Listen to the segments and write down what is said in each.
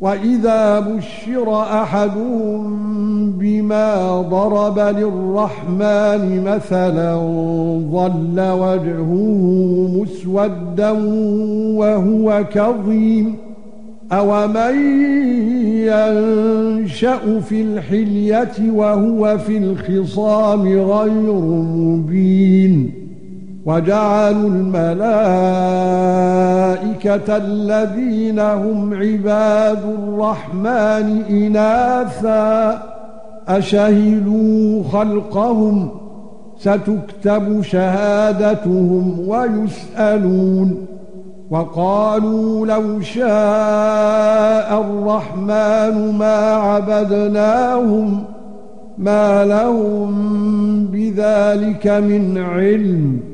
وَإِذَا بُشِّرَ أَحَدُهُم بِمَا ضَرَبَ لِلرَّحْمَنِ مَثَلًا ظَلَّ وَجْهُهُ مُسْوَدًّا وَهُوَ كَظِيمٌ أَوَمَن يَنشَأُ فِي الْحِلْيَةِ وَهُوَ فِي الْخِصَامِ غَيْرُ مُبِينٍ وَجَعَلُوا الْمَلَائِكَةَ الَّذِينَ هُمْ عِبَادُ الرَّحْمَنِ إِنَاثًا أَشَهِدُوا خَلْقَهُمْ سَتُكْتَبُ شَهَادَتُهُمْ وَيُسْأَلُونَ وقالوا لو شاء الرحمن ما عبدناهم ما لهم بذلك من علم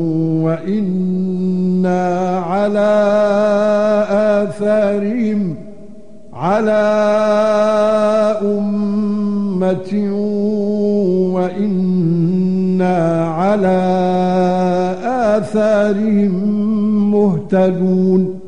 وإنا على آثارهم على أمة وإنا على آثارهم مهتدون